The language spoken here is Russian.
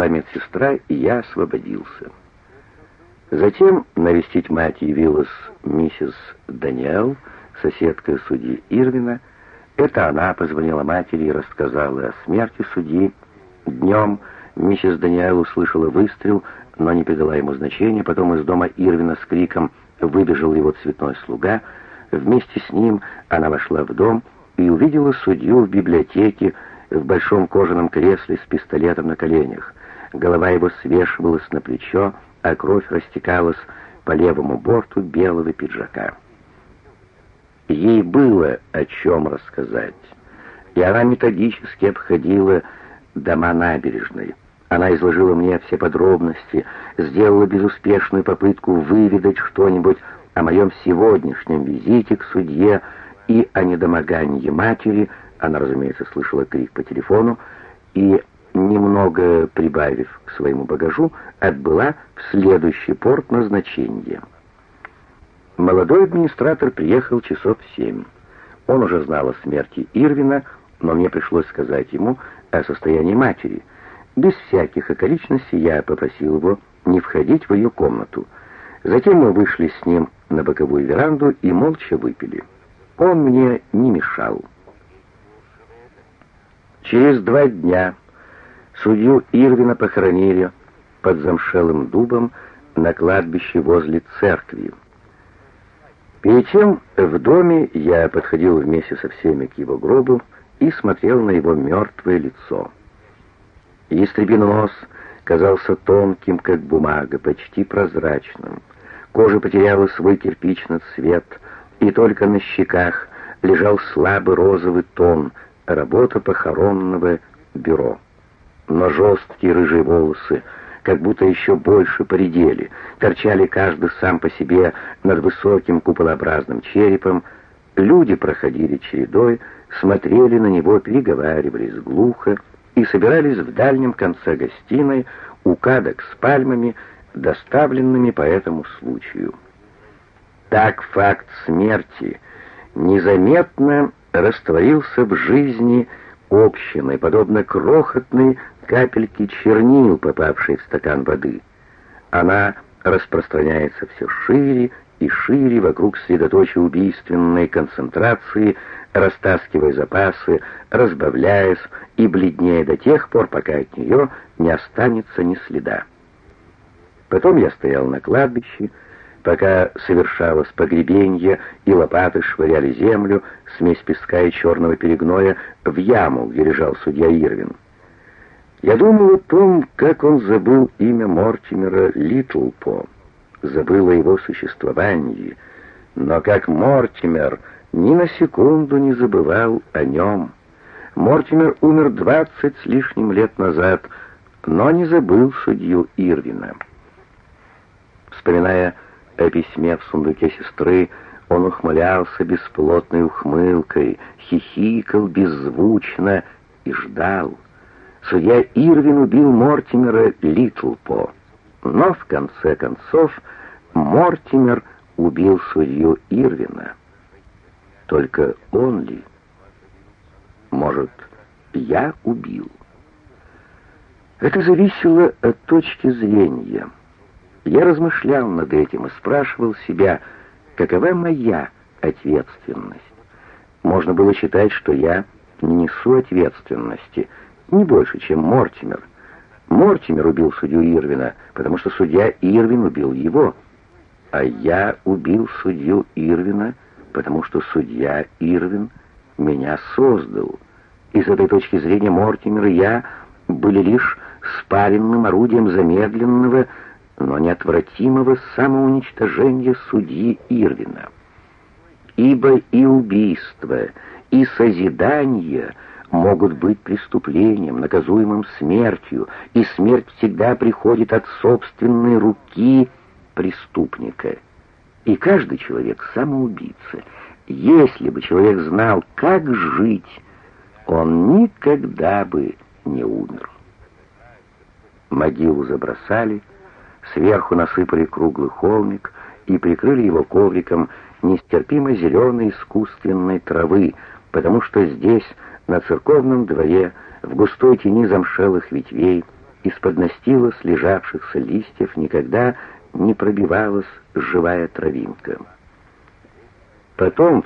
а медсестра и я освободился. Затем навестить мать явилась миссис Даниэл, соседка судьи Ирвина. Это она позвонила матери и рассказала о смерти судьи. Днем миссис Даниэл услышала выстрел, но не придала ему значения. Потом из дома Ирвина с криком выбежал его цветной слуга. Вместе с ним она вошла в дом и увидела судью в библиотеке в большом кожаном кресле с пистолетом на коленях. Голова его свешивалась на плечо, а кровь растекалась по левому борту белого пиджака. Ей было о чем рассказать, и она методически обходила дома набережной. Она изложила мне все подробности, сделала безуспешную попытку выведать что-нибудь о моем сегодняшнем визите к судье и о недомогании матери. Она, разумеется, слышала крик по телефону, и немного прибавив к своему багажу, отбыла в следующий порт назначения. Молодой администратор приехал часов в семь. Он уже знал о смерти Ирвина, но мне пришлось сказать ему о состоянии матери. Без всяких околичностей я попросил его не входить в ее комнату. Затем мы вышли с ним на боковую веранду и молча выпили. Он мне не мешал. Через два дня Судью Ирвина похоронили под замшелым дубом на кладбище возле церкви. Перед тем в доме я подходил вместе со всеми к его гробу и смотрел на его мертвое лицо. Ястребиный нос казался тонким, как бумага, почти прозрачным. Кожа потеряла свой кирпичный цвет, и только на щеках лежал слабый розовый тон, работа похоронного бюро но жесткие рыжие волосы как будто еще больше поредели, торчали каждый сам по себе над высоким куполообразным черепом. Люди проходили чередой, смотрели на него, переговаривались глухо и собирались в дальнем конце гостиной у кадок с пальмами, доставленными по этому случаю. Так факт смерти незаметно растворился в жизни общиной, подобно крохотной капельки чернил, попавшей в стакан воды. Она распространяется все шире и шире вокруг средоточия убийственной концентрации, растаскивая запасы, разбавляясь и бледнее до тех пор, пока от нее не останется ни следа. Потом я стоял на кладбище, пока совершалось погребенье, и лопаты швыряли землю, смесь песка и черного перегноя, в яму, где лежал судья Ирвин. Я думал о том, как он забыл имя Мортимера Литлпо, забыл о его существовании, но как Мортимер ни на секунду не забывал о нем. Мортимер умер двадцать с лишним лет назад, но не забыл судью Ирвина. Вспоминая о письме в сундуке сестры, он ухмылялся бесплотной ухмылкой, хихикал беззвучно и ждал — Судья Ирвин убил Мортимера Литлпо, но в конце концов Мортимер убил судью Ирвина. Только он ли? Может, я убил? Это зависело от точки зрения. Я размышлял над этим и спрашивал себя, какова моя ответственность. Можно было считать, что я не несу ответственности — не больше, чем Мортимер. Мортимер убил судью Ирвина, потому что судья Ирвин убил его. А я убил судью Ирвина, потому что судья Ирвин меня создал. И с этой точки зрения Мортимер и я были лишь спаренным орудием замедленного, но неотвратимого самоуничтожения судьи Ирвина. Ибо и убийство, и созидание — могут быть преступлением, наказуемым смертью, и смерть всегда приходит от собственной руки преступника. И каждый человек самоубийца. Если бы человек знал, как жить, он никогда бы не умер. Могилу забросали, сверху насыпали круглый холмик и прикрыли его ковриком нестерпимо зеленой искусственной травы, потому что здесь на церковном дворе, в густой тени замшелых ветвей, из-под настила слежавшихся листьев никогда не пробивалась живая травинка. Потом,